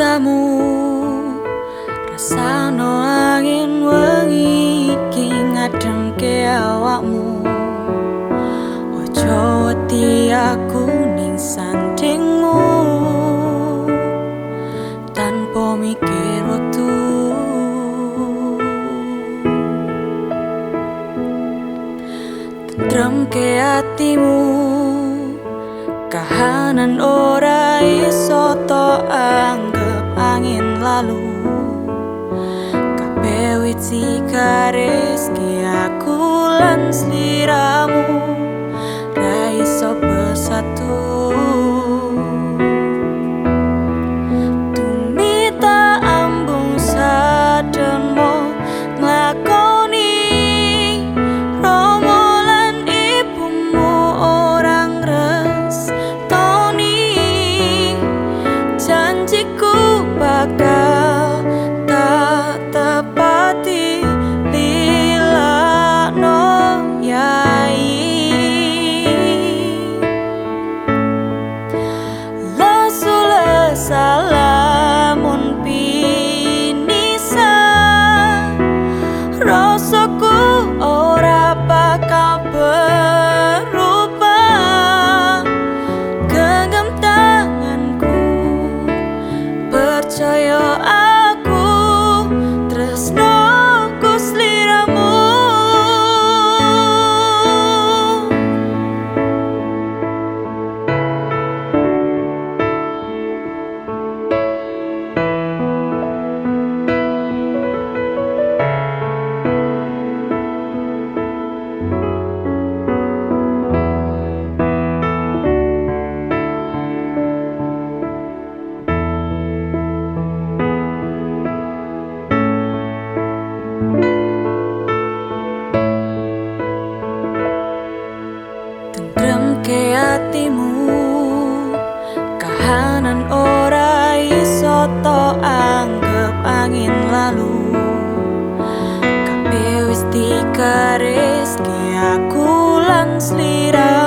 matamu. Rasano angin wengi iki ngademke awakmu. Ojo wedi aku ning sandingmu. Tanpa mikir waktu tentrem ke hatimu kahanan ora iso to anggap angin lalu. Kabeh wit garis ki aku lan sliramu. Ra iso bersatu once lead us.